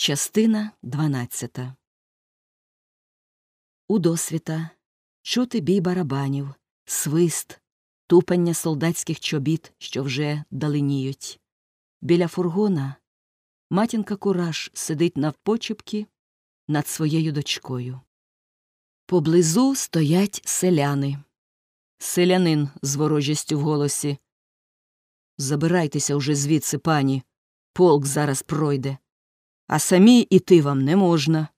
Частина 12 У досвіта чути бій барабанів, свист, тупання солдатських чобіт, що вже даленіють. Біля фургона матінка Кураж сидить навпочепки над своєю дочкою. Поблизу стоять селяни. Селянин з ворожістю в голосі. Забирайтеся уже звідси, пані. Полк зараз пройде. А самі іти вам не можна.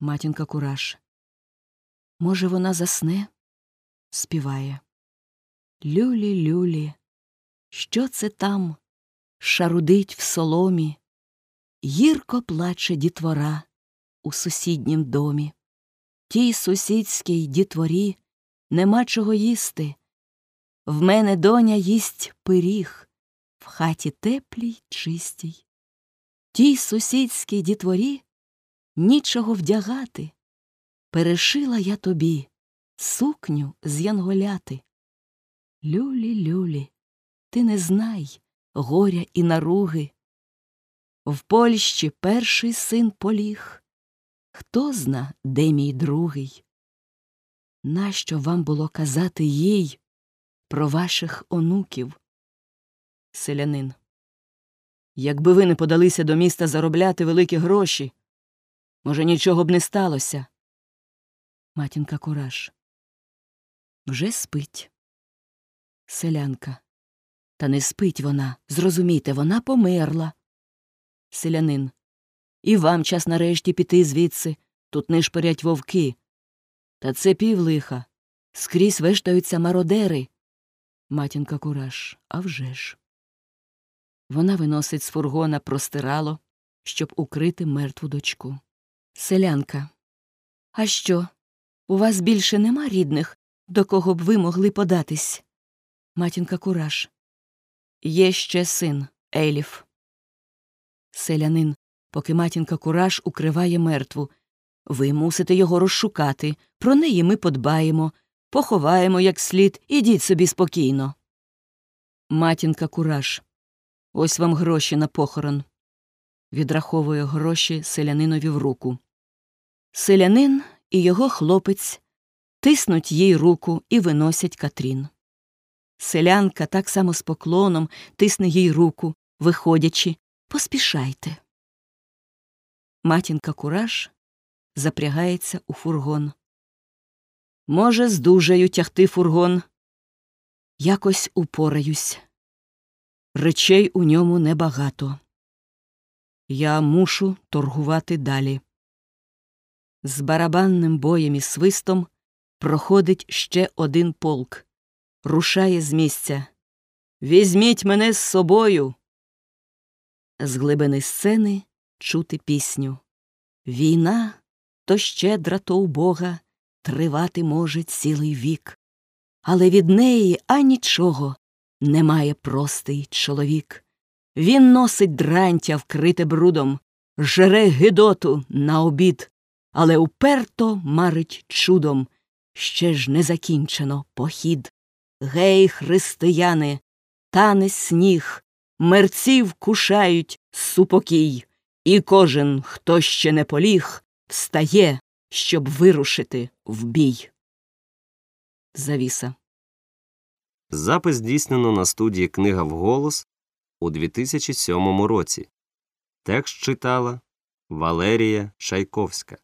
Матінка Кураж. Може, вона засне? співає. Люлі, люлі, що це там шарудить в соломі? Гірко плаче дітвора у сусіднім домі. Тій сусідській дітворі нема чого їсти. В мене доня їсть пиріг в хаті теплій, чистій. Тій сусідській дітворі нічого вдягати. Перешила я тобі сукню з янголяти. Люлі, люлі, ти не знай горя і наруги. В Польщі перший син поліг. Хто зна, де мій другий? Нащо вам було казати їй про ваших онуків? Селянин. Якби ви не подалися до міста заробляти великі гроші, може, нічого б не сталося. Матінка Кураж. Вже спить. Селянка. Та не спить вона. Зрозумійте, вона померла. Селянин. І вам час нарешті піти звідси. Тут не шпирять вовки. Та це півлиха. Скрізь вештаються мародери. Матінка Кураж. А вже ж. Вона виносить з фургона простирало, щоб укрити мертву дочку. Селянка. А що? У вас більше нема рідних, до кого б ви могли податись? Матінка Кураж. Є ще син Еліф. Селянин, поки матінка Кураж укриває мертву. Ви мусите його розшукати. Про неї ми подбаємо, поховаємо як слід, ідіть собі спокійно. Матінка Кураж. Ось вам гроші на похорон. Відраховує гроші селянинові в руку. Селянин і його хлопець тиснуть їй руку і виносять Катрін. Селянка так само з поклоном тисне їй руку, виходячи Поспішайте. Матінка Кураж запрягається у фургон. Може, здужаю тягти фургон. Якось упораюсь. Речей у ньому небагато. Я мушу торгувати далі. З барабанним боєм і свистом проходить ще один полк. Рушає з місця. Візьміть мене з собою. З глибини сцени чути пісню. Війна то щедра, то убога, тривати може цілий вік. Але від неї анічого немає простий чоловік. Він носить дрантя, вкрите брудом, жере гидоту на обід, але уперто марить чудом. Ще ж не закінчено похід. Гей, християни, тане сніг, мерців кушають супокій, і кожен, хто ще не поліг, встає, щоб вирушити в бій. Завіса. Запис здійснено на студії Книга вголос у 2007 році. Текст читала Валерія Шайковська.